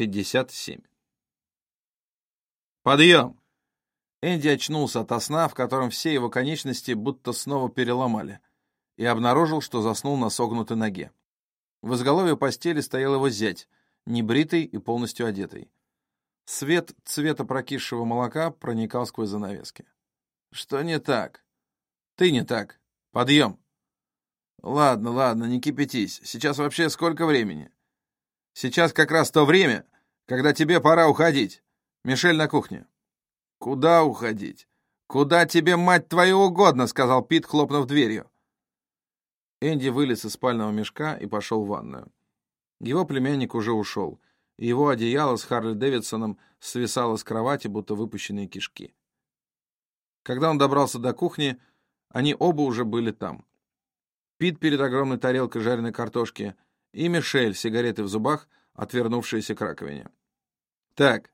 57. Подъем! Энди очнулся от сна, в котором все его конечности будто снова переломали, и обнаружил, что заснул на согнутой ноге. В изголовье постели стоял его зять, небритый и полностью одетый. Свет цвета прокисшего молока проникал сквозь занавески. «Что не так?» «Ты не так. Подъем!» «Ладно, ладно, не кипятись. Сейчас вообще сколько времени?» «Сейчас как раз то время, когда тебе пора уходить. Мишель на кухне». «Куда уходить? Куда тебе, мать твою, угодно?» — сказал Пит, хлопнув дверью. Энди вылез из спального мешка и пошел в ванную. Его племянник уже ушел, и его одеяло с Харли Дэвидсоном свисало с кровати, будто выпущенные кишки. Когда он добрался до кухни, они оба уже были там. Пит перед огромной тарелкой жареной картошки и Мишель, сигареты в зубах, отвернувшиеся к раковине. «Так,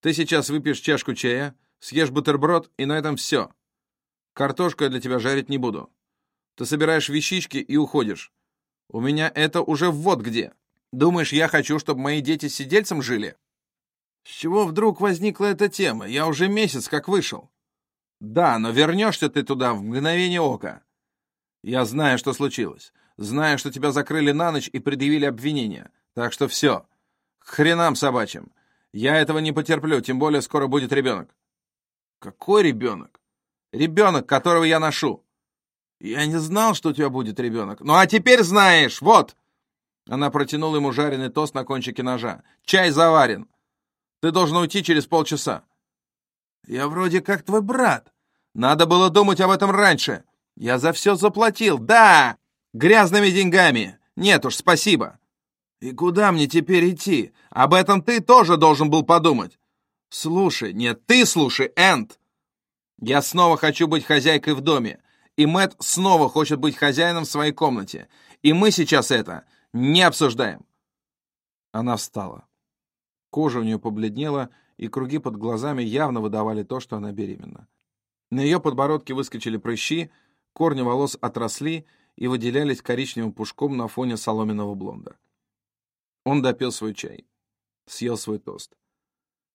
ты сейчас выпьешь чашку чая, съешь бутерброд, и на этом все. Картошку я для тебя жарить не буду. Ты собираешь вещички и уходишь. У меня это уже вот где. Думаешь, я хочу, чтобы мои дети сидельцем жили? С чего вдруг возникла эта тема? Я уже месяц как вышел. Да, но вернешься ты туда в мгновение ока. Я знаю, что случилось. Знаю, что тебя закрыли на ночь и предъявили обвинения. Так что все. К хренам собачьим. Я этого не потерплю, тем более скоро будет ребенок. Какой ребенок? Ребенок, которого я ношу. Я не знал, что у тебя будет ребенок. Ну а теперь знаешь, вот. Она протянула ему жареный тост на кончике ножа. Чай заварен. Ты должен уйти через полчаса. Я вроде как твой брат. Надо было думать об этом раньше. Я за все заплатил. Да! Грязными деньгами. Нет уж, спасибо. И куда мне теперь идти? Об этом ты тоже должен был подумать. Слушай, нет, ты слушай, Энд. Я снова хочу быть хозяйкой в доме. И Мэт снова хочет быть хозяином в своей комнате. И мы сейчас это не обсуждаем. Она встала. Кожа у нее побледнела, и круги под глазами явно выдавали то, что она беременна. На ее подбородке выскочили прыщи, корни волос отросли и выделялись коричневым пушком на фоне соломенного блонда. Он допил свой чай. Съел свой тост.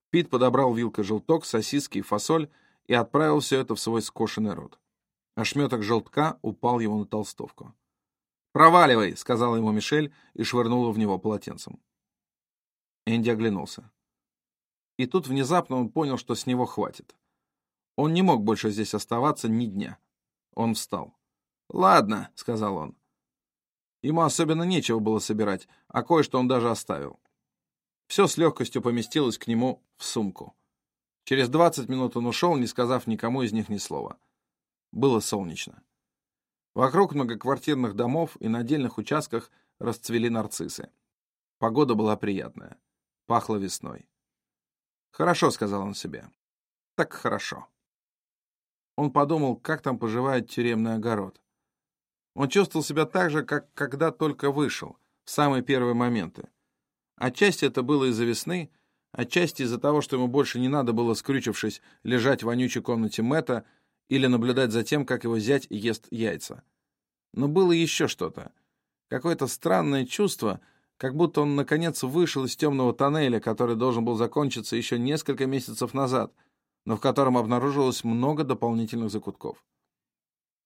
Пит подобрал вилкой желток, сосиски и фасоль и отправил все это в свой скошенный рот. Ошметок желтка упал ему на толстовку. «Проваливай!» — сказала ему Мишель и швырнула в него полотенцем. Энди оглянулся. И тут внезапно он понял, что с него хватит. Он не мог больше здесь оставаться ни дня. Он встал. «Ладно», — сказал он. Ему особенно нечего было собирать, а кое-что он даже оставил. Все с легкостью поместилось к нему в сумку. Через двадцать минут он ушел, не сказав никому из них ни слова. Было солнечно. Вокруг многоквартирных домов и на отдельных участках расцвели нарциссы. Погода была приятная. Пахло весной. «Хорошо», — сказал он себе. «Так хорошо». Он подумал, как там поживает тюремный огород. Он чувствовал себя так же, как когда только вышел, в самые первые моменты. Отчасти это было из-за весны, отчасти из-за того, что ему больше не надо было, скрючившись, лежать в вонючей комнате Мэтта или наблюдать за тем, как его зять ест яйца. Но было еще что-то. Какое-то странное чувство, как будто он, наконец, вышел из темного тоннеля, который должен был закончиться еще несколько месяцев назад, но в котором обнаружилось много дополнительных закутков.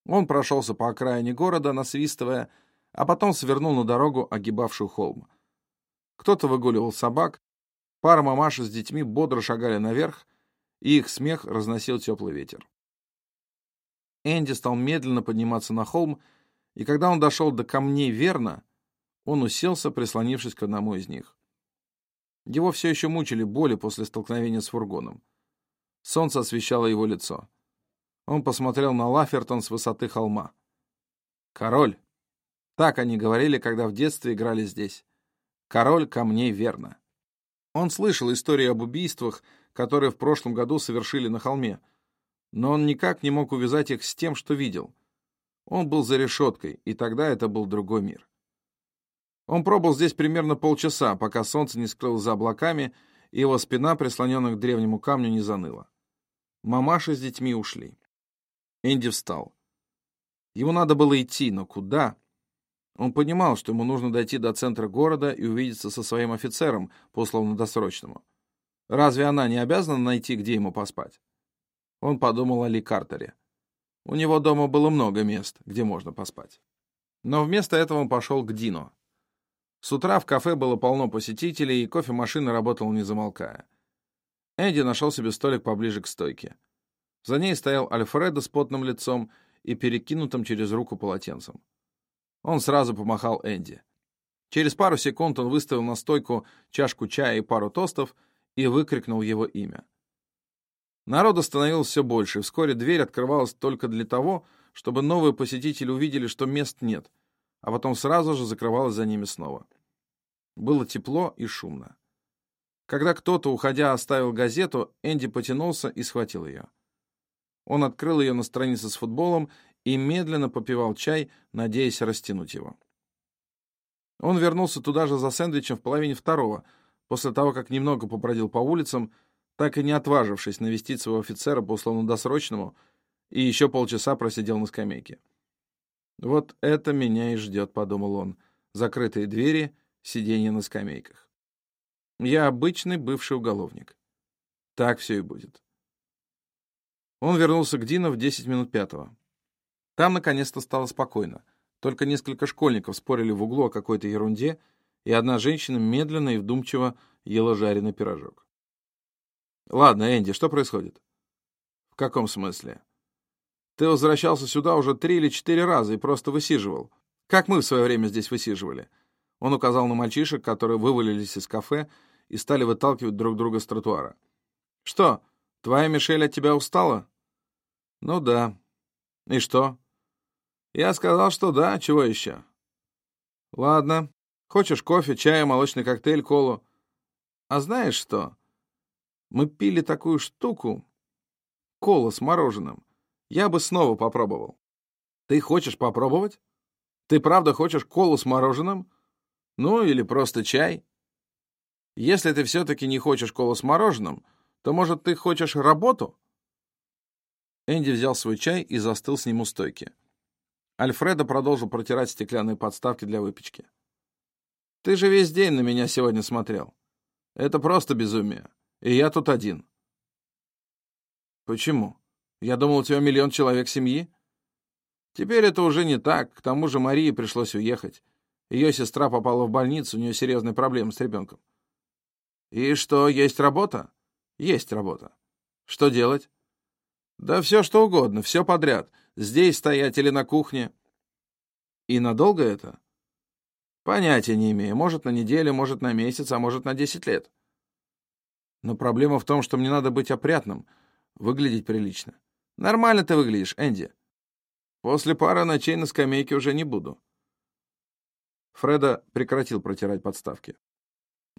Он прошелся по окраине города, насвистывая, а потом свернул на дорогу, огибавшую холм. Кто-то выгуливал собак, пара мамаши с детьми бодро шагали наверх, и их смех разносил теплый ветер. Энди стал медленно подниматься на холм, и когда он дошел до камней верно, он уселся, прислонившись к одному из них. Его все еще мучили боли после столкновения с фургоном. Солнце освещало его лицо. Он посмотрел на Лафертон с высоты холма. «Король!» Так они говорили, когда в детстве играли здесь. «Король камней верно». Он слышал истории об убийствах, которые в прошлом году совершили на холме, но он никак не мог увязать их с тем, что видел. Он был за решеткой, и тогда это был другой мир. Он пробыл здесь примерно полчаса, пока солнце не скрылось за облаками, и его спина, прислоненная к древнему камню, не заныла. Мамаша с детьми ушли. Энди встал. Ему надо было идти, но куда? Он понимал, что ему нужно дойти до центра города и увидеться со своим офицером по условно-досрочному. Разве она не обязана найти, где ему поспать? Он подумал о Ли Картере. У него дома было много мест, где можно поспать. Но вместо этого он пошел к Дино. С утра в кафе было полно посетителей, и кофемашина работала не замолкая. Энди нашел себе столик поближе к стойке. За ней стоял Альфредо с потным лицом и перекинутым через руку полотенцем. Он сразу помахал Энди. Через пару секунд он выставил на стойку чашку чая и пару тостов и выкрикнул его имя. Народа становилось все больше, и вскоре дверь открывалась только для того, чтобы новые посетители увидели, что мест нет, а потом сразу же закрывалась за ними снова. Было тепло и шумно. Когда кто-то, уходя, оставил газету, Энди потянулся и схватил ее. Он открыл ее на странице с футболом и медленно попивал чай, надеясь растянуть его. Он вернулся туда же за сэндвичем в половине второго, после того, как немного побродил по улицам, так и не отважившись навестить своего офицера по условно-досрочному, и еще полчаса просидел на скамейке. «Вот это меня и ждет», — подумал он. Закрытые двери, сиденье на скамейках. «Я обычный бывший уголовник. Так все и будет». Он вернулся к Дину в 10 минут пятого. Там наконец-то стало спокойно. Только несколько школьников спорили в углу о какой-то ерунде, и одна женщина медленно и вдумчиво ела жареный пирожок. «Ладно, Энди, что происходит?» «В каком смысле?» «Ты возвращался сюда уже три или четыре раза и просто высиживал. Как мы в свое время здесь высиживали?» Он указал на мальчишек, которые вывалились из кафе и стали выталкивать друг друга с тротуара. «Что, твоя Мишель от тебя устала?» «Ну да. И что?» «Я сказал, что да. Чего еще?» «Ладно. Хочешь кофе, чай, молочный коктейль, колу?» «А знаешь что? Мы пили такую штуку. Кола с мороженым. Я бы снова попробовал». «Ты хочешь попробовать? Ты правда хочешь колу с мороженым? Ну, или просто чай?» «Если ты все-таки не хочешь колу с мороженым, то, может, ты хочешь работу?» Энди взял свой чай и застыл с ним у стойки. Альфредо продолжил протирать стеклянные подставки для выпечки. «Ты же весь день на меня сегодня смотрел. Это просто безумие. И я тут один». «Почему? Я думал, у тебя миллион человек семьи?» «Теперь это уже не так. К тому же Марии пришлось уехать. Ее сестра попала в больницу, у нее серьезные проблемы с ребенком». «И что, есть работа?» «Есть работа. Что делать?» Да все что угодно, все подряд. Здесь стоять или на кухне. И надолго это? Понятия не имею. Может, на неделю, может, на месяц, а может, на десять лет. Но проблема в том, что мне надо быть опрятным, выглядеть прилично. Нормально ты выглядишь, Энди. После пары ночей на скамейке уже не буду. Фреда прекратил протирать подставки.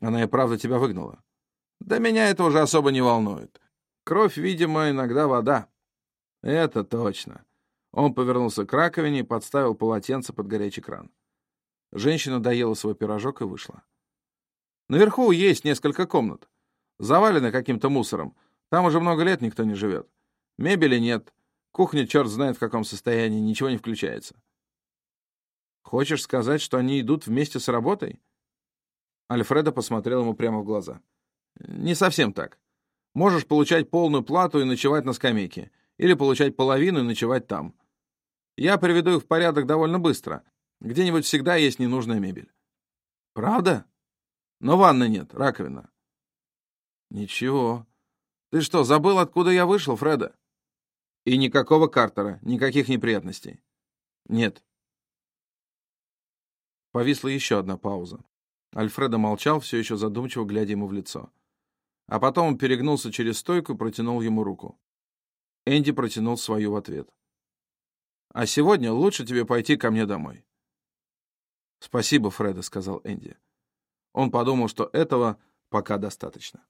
Она и правда тебя выгнала. Да меня это уже особо не волнует. Кровь, видимо, иногда вода. Это точно. Он повернулся к раковине и подставил полотенце под горячий кран. Женщина доела свой пирожок и вышла. Наверху есть несколько комнат. Завалены каким-то мусором. Там уже много лет никто не живет. Мебели нет. Кухня черт знает в каком состоянии, ничего не включается. Хочешь сказать, что они идут вместе с работой? Альфредо посмотрел ему прямо в глаза. Не совсем так. Можешь получать полную плату и ночевать на скамейке. Или получать половину и ночевать там. Я приведу их в порядок довольно быстро. Где-нибудь всегда есть ненужная мебель. Правда? Но ванны нет, раковина. Ничего. Ты что, забыл, откуда я вышел, Фреда? И никакого Картера, никаких неприятностей. Нет. Повисла еще одна пауза. Альфредо молчал, все еще задумчиво глядя ему в лицо. А потом перегнулся через стойку и протянул ему руку. Энди протянул свою в ответ. «А сегодня лучше тебе пойти ко мне домой». «Спасибо, Фреда», — сказал Энди. Он подумал, что этого пока достаточно.